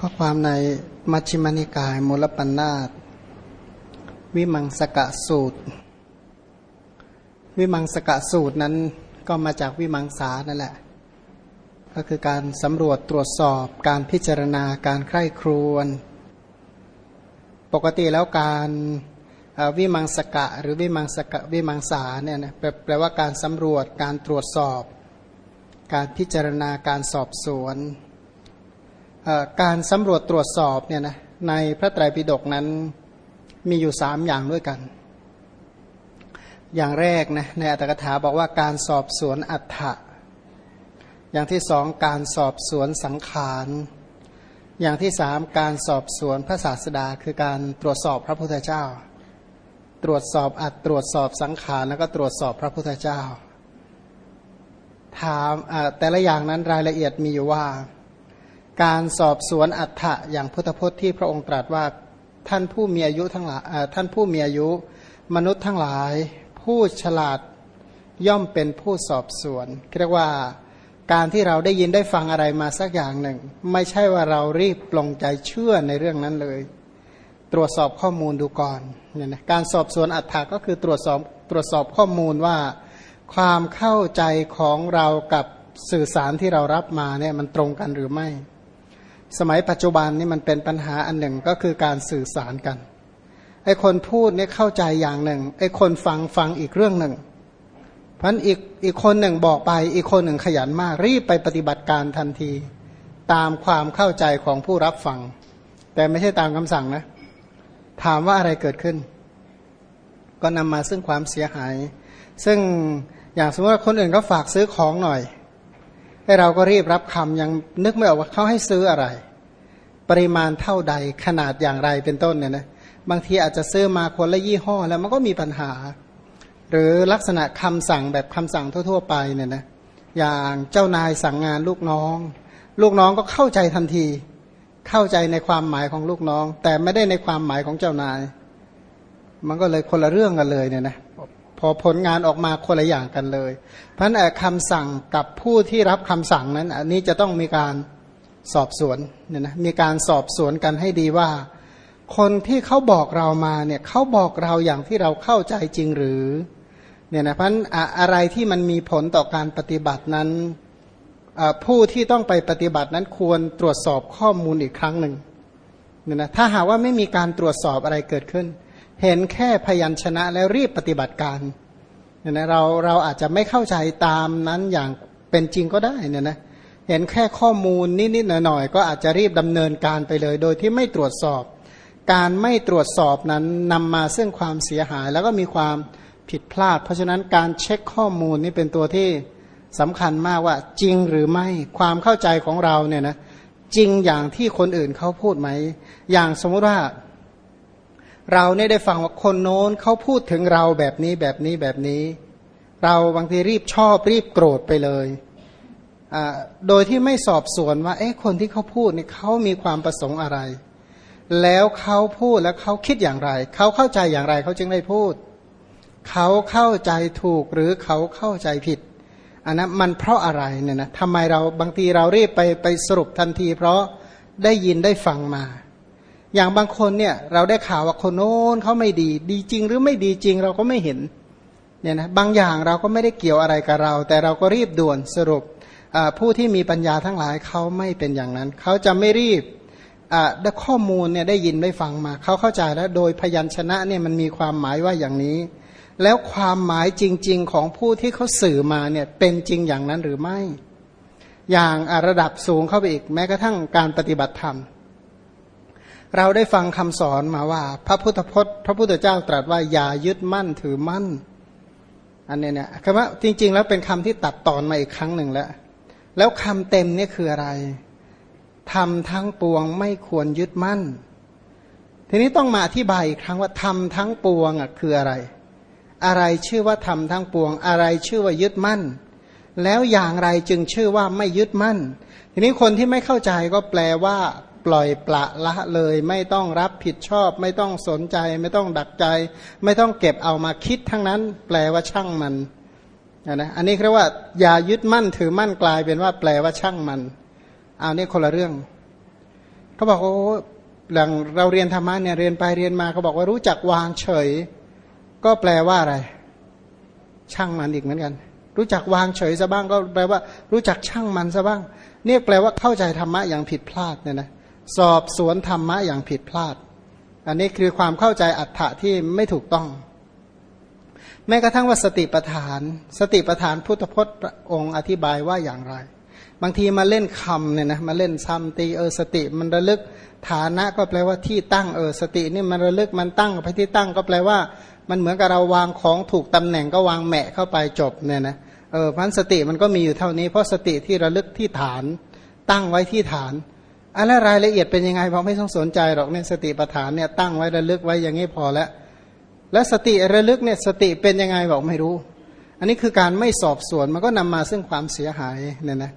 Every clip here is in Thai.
ข้อความในมัชฌิมานิกายมูลปัญนาตวิมังสกะสูตร วิมังสกะสูตรนั้นก็มาจากวิมังสานั่นแหละ ก็คือการสำรวจตรวจสอบ การพิจารณาการใคร่ครวญปกติแล้วการวิมังสกะหรือวิมังสกะวิมังสาเนี่ยนะแปลว่าการสำรวจการตรวจสอบ การพิจารณาการสอบสวน การสำรวจตรวจสอบเนี่ยนะในพระไตรปิฎกนั้นมีอยู่สามอย่างด้วยกัน อย่างแรกนะในอัตถกถาบอกว่าการสอบสวนอัฏฐะอย่างที่สองการสอบสวนสังขารอย่างที่สามการสอบสวนพระศาสดา คือการตรวจสอบพระพุทธเจ้า ตรวจสอบอัดตรวจสอบสังขารแล้วก็ตรวจสอบพระพุทธเจ้า ถามแต่ละอย่างนั้นรายละเอียดมีอยู่ว่า การสอบสวนอัฏฐะอย่างพุทธพจน์ที่พระองค์ตรัสว่าท่านผู้มีอายุทั้งหลายท่านผู้มีอายุมนุษย์ทั้งหลาย ผู้ฉลาดย่อมเป็นผู้สอบสวนเรียกว่าการที่เราได้ยินได้ฟังอะไรมาสักอย่างหนึ่ง ไม่ใช่ว่าเรารีบปลงใจเชื่อในเรื่องนั้นเลย ตรวจสอบข้อมูลดูก่อนเนี่ยนะการสอบสวนอัฏฐะก็คือตรวจสอบตรวจสอบข้อมูลว่า ความเข้าใจของเรากับสื่อสารที่เรารับมาเนี่ยมันตรงกันหรือไม่ สมัยปัจจุบันนี่มันเป็นปัญหาอันหนึ่งก็คือการสื่อสารกันไอ้คนพูดเนี่ยเข้าใจอย่างหนึ่งไอ้คนฟังฟังอีกเรื่องหนึ่งเพราะอีกอีกคนหนึ่งบอกไป อีกคนหนึ่งขยันมากรีบไปปฏิบัติการทันที ตามความเข้าใจของผู้รับฟัง แต่ไม่ใช่ตามคำสั่งนะ ถามว่าอะไรเกิดขึ้น ก็นำมาซึ่งความเสียหาย ซึ่งอย่างสมมติว่าคนอื่นเขาฝากซื้อของหน่อย ให้เราก็รีบรับคำยังนึกไม่ออกว่าเขาให้ซื้ออะไร ปริมาณเท่าใดขนาดอย่างไรเป็นต้นเนี่ยนะบางทีอาจจะซื้อมาคนละยี่ห้อแล้วมันก็มีปัญหา หรือลักษณะคำสั่งแบบคำสั่งทั่ว ๆ ไปเนี่ยนะอย่างเจ้านายสั่งงานลูกน้อง ลูกน้องก็เข้าใจทันที เข้าใจในความหมายของลูกน้อง แต่ไม่ได้ในความหมายของเจ้านาย มันก็เลยคนละเรื่องกันเลยเนี่ยนะ พอผลงานออกมาคนละอย่างกันเลย เพราะนั้นคำสั่งกับผู้ที่รับคำสั่งนั้น อันนี้จะต้องมีการสอบสวนเนี่ยนะมีการสอบสวนกันให้ดีว่า คนที่เขาบอกเรามาเนี่ยเขาบอกเราอย่างที่เราเข้าใจจริงหรือเนี่ยนะเพราะอะไรที่มันมีผลต่อการปฏิบัตินั้นผู้ที่ต้องไปปฏิบัตินั้นควรตรวจสอบข้อมูลอีกครั้งหนึ่งเนี่ยนะถ้าหากว่าไม่มีการตรวจสอบอะไรเกิดขึ้น เห็นแค่พยัญชนะแล้วรีบปฏิบัติการเนี่ยนะเราเราอาจจะไม่เข้าใจตามนั้นอย่างเป็นจริงก็ได้เนี่ยนะเห็นแค่ข้อมูลนิดๆหน่อยๆก็อาจจะรีบดำเนินการไปเลย โดยที่ไม่ตรวจสอบ การไม่ตรวจสอบนั้นนำมาซึ่งความเสียหาย แล้วก็มีความผิดพลาด เพราะฉะนั้นการเช็คข้อมูลนี่เป็นตัวที่สำคัญมากว่าจริงหรือไม่ความเข้าใจของเราเนี่ยนะจริงอย่างที่คนอื่นเขาพูดไหมอย่างสมมุติว่า เราเนี่ยได้ฟังว่าคนโน้นเขาพูดถึงเราแบบนี้แบบนี้แบบนี้ เราบางทีรีบชอบรีบโกรธไปเลยโดยที่ไม่สอบสวนว่าเอ๊ะคนที่เขาพูดเนี่ยเขามีความประสงค์อะไร แล้วเขาพูดแล้วเขาคิดอย่างไร เขาเข้าใจอย่างไรเขาจึงได้พูด เขาเข้าใจถูกหรือเขาเข้าใจผิดอันนั้นมันเพราะอะไรเนี่ยนะทำไมเราบางทีเรารีบไปไปสรุปทันที เพราะได้ยินได้ฟังมา อย่างบางคนเนี่ย เราได้ข่าวว่าคนโน้นเขาไม่ดี ดีจริงหรือไม่ดีจริงเราก็ไม่เห็นเนี่ยนะบางอย่างเราก็ไม่ได้เกี่ยวอะไรกับเรา แต่เราก็รีบด่วนสรุปผู้ที่มีปัญญาทั้งหลายเขาไม่เป็นอย่างนั้น เขาจะไม่รีบได้ข้อมูลเนี่ยได้ยินได้ฟังมา เขาเข้าใจแล้วโดยพยัญชนะเนี่ยมันมีความหมายว่าอย่างนี้ แล้วความหมายจริง ๆ ของผู้ที่เขาสื่อมาเนี่ยเป็นจริงอย่างนั้นหรือไม่ อย่างระดับสูงเข้าไปอีกแม้กระทั่งการปฏิบัติธรรม เราได้ฟังคำสอนมาว่า พระพุทธพจน์ พระพุทธเจ้าตรัสว่าอย่ายึดมั่นถือมั่น อันนี้เนี่ยคำว่าจริง ๆ แล้วเป็นคำที่ตัดตอนมาอีกครั้งหนึ่งแล้ว แล้วคำเต็มนี่คืออะไรทำทั้งปวงไม่ควรยึดมั่น ทีนี้ต้องมาอธิบายอีกครั้งว่าทำทั้งปวงอะคืออะไร อะไรชื่อว่าทำทั้งปวง อะไรชื่อว่ายึดมั่น แล้วอย่างไรจึงชื่อว่าไม่ยึดมั่น ทีนี้คนที่ไม่เข้าใจก็แปลว่า ปล่อยปละละเลย ไม่ต้องรับผิดชอบ ไม่ต้องสนใจ ไม่ต้องดักใจ ไม่ต้องเก็บเอามาคิดทั้งนั้น แปลว่าช่างมันนะอันนี้เรียกว่าอย่ายึดมั่นถือมั่นกลายเป็นว่า แปลว่าช่างมันเอานี่คนละเรื่องเขาบอกโอ้หลังเราเรียนธรรมะเนี่ยเรียนไปเรียนมาเขาบอกว่ารู้จักวางเฉย ก็แปลว่าอะไร ช่างมันอีกเหมือนกัน รู้จักวางเฉยซะบ้างก็แปลว่า รู้จักช่างมันซะบ้างเนี่ยแปลว่าเข้าใจธรรมะอย่างผิดพลาดเนี่ยนะ สอบสวนธรรมะอย่างผิดพลาด อันนี้คือความเข้าใจอัฏฐะที่ไม่ถูกต้อง แม้กระทั่งว่าสติปัฏฐาน สติปัฏฐานพุทธพจน์องค์อธิบายว่าอย่างไร บางทีมาเล่นคำเนี่ยนะมาเล่นซ้ำตีเออสติมันระลึกฐานะก็แปลว่าที่ตั้งเออสตินี่มันระลึกมันตั้งไปที่ตั้งก็แปลว่า มันเหมือนกับเราวางของถูกตำแหน่งก็วางแหมะเข้าไปจบเนี่ยนะเออพันสติมันก็มีอยู่เท่านี้เพราะสติที่ระลึกที่ฐาน ตั้งไว้ที่ฐาน อะไรรายละเอียดเป็นยังไงเราไม่ต้องสนใจหรอกเนี่ยสติปัฏฐานเนี่ยตั้งไว้ระลึกไว้อย่างนี้พอแล้วและสติระลึกเนี่ยสติเป็นยังไงบอกไม่รู้ อันนี้คือการไม่สอบสวนมันก็นำมาซึ่งความเสียหายเนี่ยนะ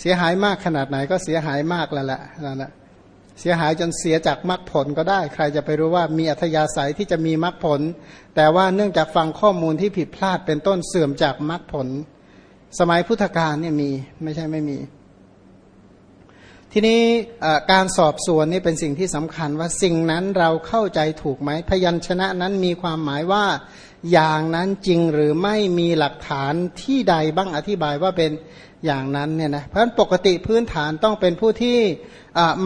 เสียหายมากขนาดไหนก็เสียหายมากแล้วแหละนั่นแหละเสียหายจนเสียจากมรรคผลก็ได้ ใครจะไปรู้ว่ามีอัธยาศัยที่จะมีมรรคผล แต่ว่าเนื่องจากฟังข้อมูลที่ผิดพลาดเป็นต้นเสื่อมจากมรรคผล สมัยพุทธกาลเนี่ยมีไม่ใช่ไม่มี ทีนี้การสอบสวนนี่เป็นสิ่งที่สำคัญว่าสิ่งนั้นเราเข้าใจถูกไหมพยัญชนะนั้นมีความหมายว่าอย่างนั้นจริงหรือไม่มีหลักฐานที่ใดบ้างอธิบายว่าเป็นอย่างนั้นเนี่ยนะเพราะฉะนั้นปกติพื้นฐานต้องเป็นผู้ที่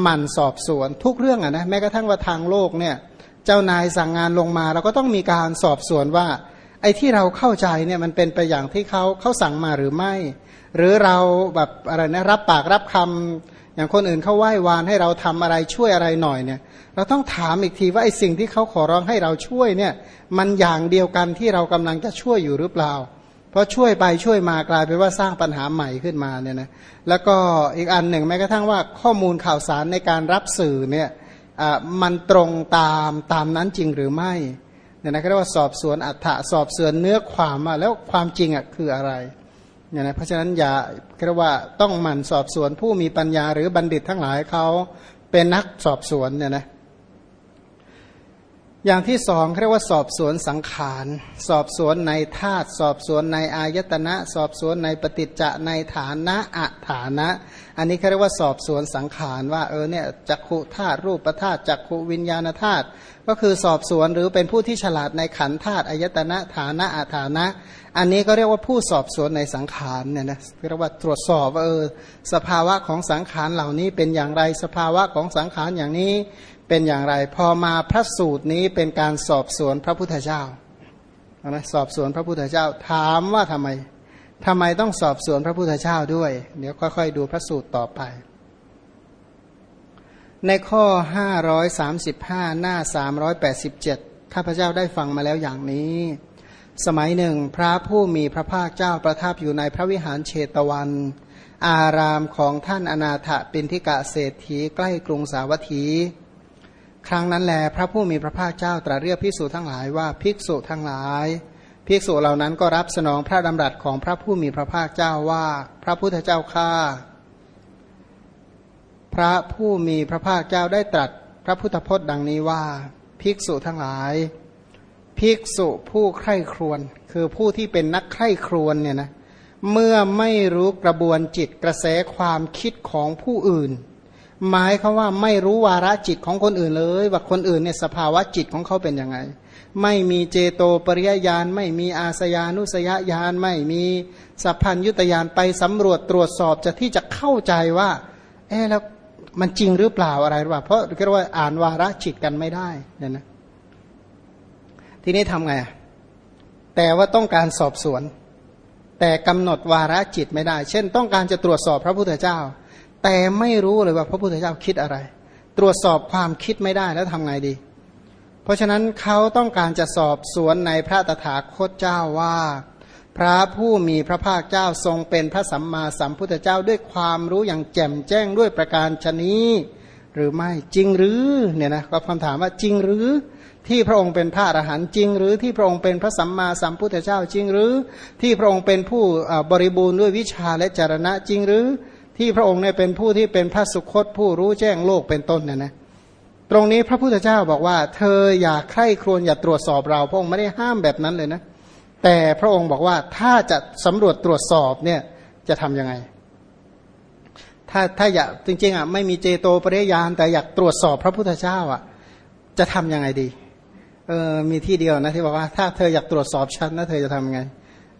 หมั่นสอบสวนทุกเรื่องอะนะแม้กระทั่งว่าทางโลกเนี่ยเจ้านายสั่งงานลงมา เราก็ต้องมีการสอบสวนว่า ไอ้ที่เราเข้าใจเนี่ยมันเป็นไปอย่างที่เขาเขาสั่งมาหรือไม่ หรือเราแบบอะไรนะรับปากรับคำ อย่างคนอื่นเขาไหว้วานให้เราทำอะไรช่วยอะไรหน่อยเนี่ย เราต้องถามอีกทีว่าไอ้สิ่งที่เขาขอร้องให้เราช่วยเนี่ย มันอย่างเดียวกันที่เรากำลังจะช่วยอยู่หรือเปล่า เพราะช่วยไปช่วยมากลายเป็นว่าสร้างปัญหาใหม่ขึ้นมาเนี่ยนะแล้วก็อีกอันหนึ่งแม้กระทั่งว่าข้อมูลข่าวสารในการรับสื่อเนี่ยมันตรงตามตามนั้นจริงหรือไม่เนี่ยนะเรียกว่าสอบสวนอัฏฐะสอบสวนเนื้อความมาแล้วความจริงอะคืออะไร เนี่ยนะเพราะฉะนั้นอย่าเรียกว่าต้องหมั่นสอบสวนผู้มีปัญญาหรือบัณฑิตทั้งหลายเขาเป็นนักสอบสวนเนี่ยนะ อย่างที่สองเรียกว่าสอบสวนสังขาร สอบสวนในธาตุสอบสวนในอายตนะ สอบสวนในปฏิจจะในฐานะอัฐานะ อันนี้เรียกว่าสอบสวนสังขารว่าเออเนี่ยจักขุธาตุรูปธาตุจักขุวิญญาณธาตุก็คือสอบสวนหรือเป็นผู้ที่ฉลาดในขันธาตุอายตนะฐานะอัฐานะ อันนี้ก็เรียกว่าผู้สอบสวนในสังขารเนี่ยนะเรียกว่าตรวจสอบว่าเออสภาวะของสังขารเหล่านี้เป็นอย่างไรสภาวะของสังขารอย่างนี้ เป็นอย่างไร พอมาพระสูตรนี้เป็นการสอบสวนพระพุทธเจ้านะสอบสวนพระพุทธเจ้าถามว่าทำไมทำไมต้องสอบสวนพระพุทธเจ้าด้วย เดี๋ยวค่อยๆดูพระสูตรต่อไป ในข้อ 535 หน้า 387 ข้าพเจ้าได้ฟังมาแล้วอย่างนี้ สมัยหนึ่ง พระผู้มีพระภาคเจ้าประทับอยู่ในพระวิหารเชตวัน อารามของท่านอนาถปินทิกะเศรษฐีใกล้กรุงสาวัตถี ครั้งนั้นแลพระผู้มีพระภาคเจ้าตรัสเรียกภิกษุทั้งหลายว่าภิกษุทั้งหลายภิกษุเหล่านั้นก็รับสนองพระดำรัสของพระผู้มีพระภาคเจ้าว่า พระพุทธเจ้าข้าพระผู้มีพระภาคเจ้าได้ตรัสพระพุทธพจน์ดังนี้ว่า ภิกษุทั้งหลาย ภิกษุผู้ใคร่ครวญคือผู้ที่เป็นนักใคร่ครวญเนี่ยนะเมื่อไม่รู้กระบวนจิตกระแสความคิดของผู้อื่น หมายเขาว่าไม่รู้วาระจิตของคนอื่นเลย ว่าคนอื่นเนี่ยสภาวะจิตของเขาเป็นยังไง ไม่มีเจโตปริยญาณไม่มีอาสยานุสยญาณไม่มีสัพพัญยุตยานไปสำรวจตรวจสอบจะที่จะเข้าใจว่า เออแล้วมันจริงหรือเปล่าอะไรหรือเปล่าเพราะเรียกว่าอ่านวาระจิตกันไม่ได้เนี่ยนะทีนี้ทำไงแต่ว่าต้องการสอบสวน แต่กำหนดวาระจิตไม่ได้ เช่น ต้องการจะตรวจสอบพระพุทธเจ้า แต่ไม่รู้เลยว่าพระพุทธเจ้าคิดอะไร ตรวจสอบความคิดไม่ได้แล้วทำไงดี เพราะฉะนั้นเขาต้องการจะสอบสวนในพระตถาคตเจ้าว่า พระผู้มีพระภาคเจ้าทรงเป็นพระสัมมาสัมพุทธเจ้าด้วยความรู้อย่างแจ่มแจ้งด้วยประการชนี้หรือไม่จริงหรือเนี่ยนะก็คำถามว่าจริงหรือที่พระองค์เป็นพระอรหันต์จริง หรือที่พระองค์เป็นพระสัมมาสัมพุทธเจ้าจริงหรือ ที่พระองค์เป็นผู้บริบูรณ์ด้วยวิชาและจารณะจริงหรือ ที่พระองค์เนี่ยเป็นผู้ที่เป็นพระสุคตผู้รู้แจ้งโลกเป็นต้นเนี่ยนะตรงนี้พระพุทธเจ้าบอกว่า เธออย่าใคร่ครวญอย่าตรวจสอบเรา พระองค์ไม่ได้ห้ามแบบนั้นเลยนะ แต่พระองค์บอกว่าถ้าจะสำรวจตรวจสอบเนี่ยจะทํำยังไง ถ้าถ้าอยากจริง ๆอะไม่มีเจโตปริยานแต่อยากตรวจสอบพระพุทธเจ้าอะ จะทํำยังไงดีเออมีที่เดียวนะที่บอกว่าถ้าเธออยากตรวจสอบฉันนะเธอจะทำยังไง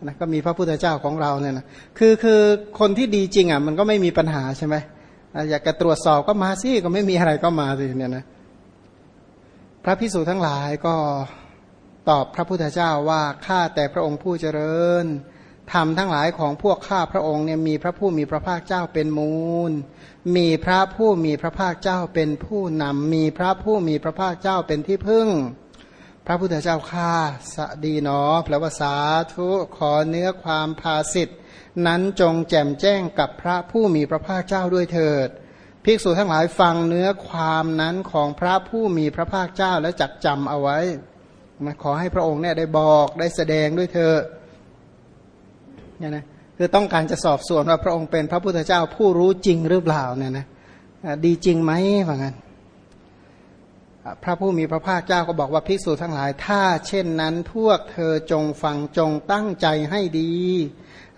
นะก็มีพระพุทธเจ้าของเราเนี่ยนะคือคือคนที่ดีจริงอะมันก็ไม่มีปัญหาใช่ไหมอยากจะตรวจสอบก็มาสิก็ไม่มีอะไรก็มาสิเนี่ยนะพระพิสุทั้งหลายก็ตอบพระพุทธเจ้าว่าข้าแต่พระองค์ผู้เจริญธรรมทั้งหลายของพวกข้าพระองค์เนี่ยมีพระผู้มีพระภาคเจ้าเป็นมูล มีพระผู้มีพระภาคเจ้าเป็นผู้นำมีพระผู้มีพระภาคเจ้าเป็นที่พึ่ง พระพุทธเจ้าข้าสดีเนอแปลว่าสาธุขอเนื้อความภาสิทธนั้นจงแจ่มแจ้งกับพระผู้มีพระภาคเจ้าด้วยเถิด ภิกษุทั้งหลายฟังเนื้อความนั้นของพระผู้มีพระภาคเจ้าและจักจำเอาไว้มาขอให้พระองค์เนี่ยได้บอกได้แสดงด้วยเถอะเนี่ยนะคือต้องการจะสอบสวนว่าพระองค์เป็นพระพุทธเจ้าผู้รู้จริงหรือเปล่าเนี่ยนะดีจริงไหมว่างั้น พระผู้มีพระภาคเจ้าก็บอกว่าภิกษุทั้งหลาย ถ้าเช่นนั้นพวกเธอจงฟังจงตั้งใจให้ดี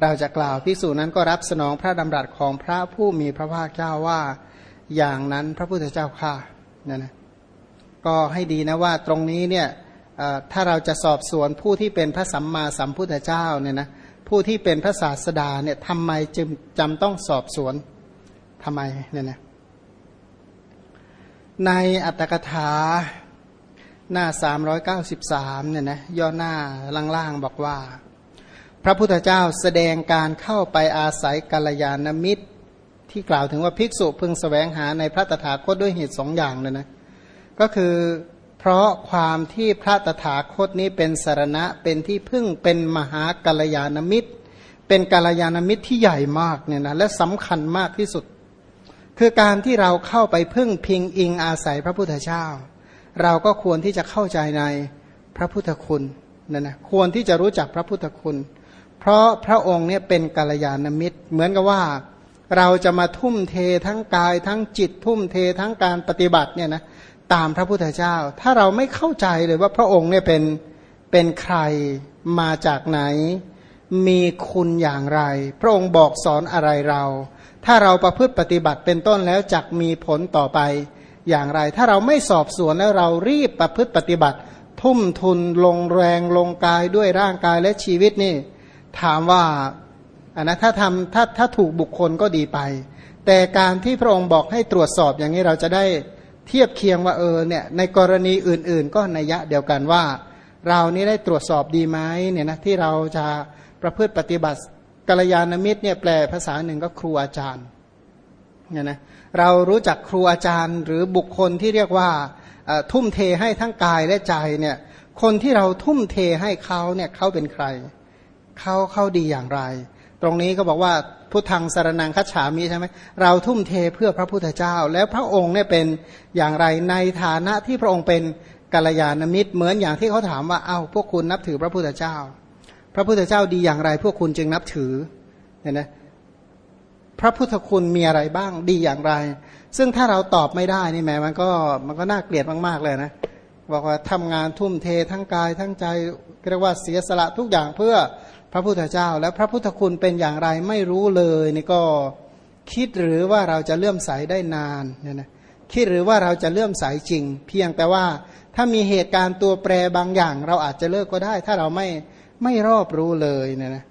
เราจะกล่าวภิกษุนั้นก็รับสนองพระดำรัสของพระผู้มีพระภาคเจ้าว่าอย่างนั้นพระพุทธเจ้าค่ะนั่นนะก็ให้ดีนะว่าตรงนี้เนี่ยถ้าเราจะสอบสวนผู้ที่เป็นพระสัมมาสัมพุทธเจ้าเนี่ยนะผู้ที่เป็นพระศาสดาเนี่ยทำไมจึงจำต้องสอบสวนทำไมเนี่ยนะ ในอัตถกถาหน้า 393เนี่ยนะย่อหน้าล่างๆบอกว่า พระพุทธเจ้าแสดงการเข้าไปอาศัยกัลยาณมิตร ที่กล่าวถึงว่าภิกษุพึงสแสวงหาในพระตถาคตด้วยเหตุสองอย่างเลยนะก็คือเพราะความที่พระตถาคตนี้เป็นสารณะเป็นที่พึ่งเป็นมหากัลยาณมิตร เป็นกัลยาณมิตรที่ใหญ่มากเนี่ยนะและสำคัญมากที่สุด คือการที่เราเข้าไปพึ่งพิงอิงอาศัยพระพุทธเจ้า เราก็ควรที่จะเข้าใจในพระพุทธคุณนั่นนะควรที่จะรู้จักพระพุทธคุณ เพราะพระองค์เนี่ยเป็นกัลยาณมิตร เหมือนกับว่าเราจะมาทุ่มเททั้งกายทั้งจิตทุ่มเททั้งการปฏิบัติเนี่ยนะตามพระพุทธเจ้า ถ้าเราไม่เข้าใจเลยว่าพระองค์เนี่ยเป็นเป็นใครมาจากไหน มีคุณอย่างไร พระองค์บอกสอนอะไรเรา ถ้าเราประพฤติปฏิบัติเป็นต้นแล้วจักมีผลต่อไป อย่างไร ถ้าเราไม่สอบสวนแล้วเรารีบประพฤติปฏิบัติ ทุ่มทุนลงแรงลงกายด้วยร่างกายและชีวิตนี่ ถามว่าอันนะถ้าทำถ้าถ้าถูกบุคคลก็ดีไป แต่การที่พระองค์บอกให้ตรวจสอบอย่างนี้เราจะได้เทียบเคียงว่าเออเนี่ยในกรณีอื่น ๆ ก็นัยยะเดียวกันว่า เรานี้ได้ตรวจสอบดีไหมเนี่ยนะที่เราจะประพฤติปฏิบัติ กัลยาณมิตรเนี่ยแปลภาษาหนึ่งก็ครูอาจารย์เนี่ยนะเรารู้จักครูอาจารย์ หรือบุคคลที่เรียกว่าทุ่มเทให้ทั้งกายและใจเนี่ยคนที่เราทุ่มเทให้เขาเนี่ยเขาเป็นใครเขาเขาดีอย่างไร ตรงนี้ก็บอกว่าพุทธังสารนังคัจฉามิใช่ไหมเราทุ่มเทเพื่อพระพุทธเจ้า แล้วพระองค์เนี่ยเป็นอย่างไรในฐานะที่พระองค์เป็นกัลยาณมิตรเหมือนอย่างที่เขาถามว่าเอา้าพวกคุณนับถือพระพุทธเจ้า พระพุทธเจ้าดีอย่างไรพวกคุณจึงนับถือเนี่ยนะพระพุทธคุณมีอะไรบ้างดีอย่างไร ซึ่งถ้าเราตอบไม่ได้นี่แม้มันก็มันก็น่าเกลียดมากๆเลยนะบอกว่าทำงานทุ่มเททั้งกายทั้งใจเรียกว่าเสียสละทุกอย่างเพื่อพระพุทธเจ้า แล้วพระพุทธคุณเป็นอย่างไรไม่รู้เลยนี่ก็คิดหรือว่าเราจะเลื่อมใสได้นานเนี่ยนะคิดหรือว่าเราจะเลื่อมใสจริง เพียงแต่ว่าถ้ามีเหตุการณ์ตัวแปรบางอย่าง เราอาจจะเลิกก็ได้ ถ้าเราไม่ ไม่รอบรู้เลยเนี่ยนะ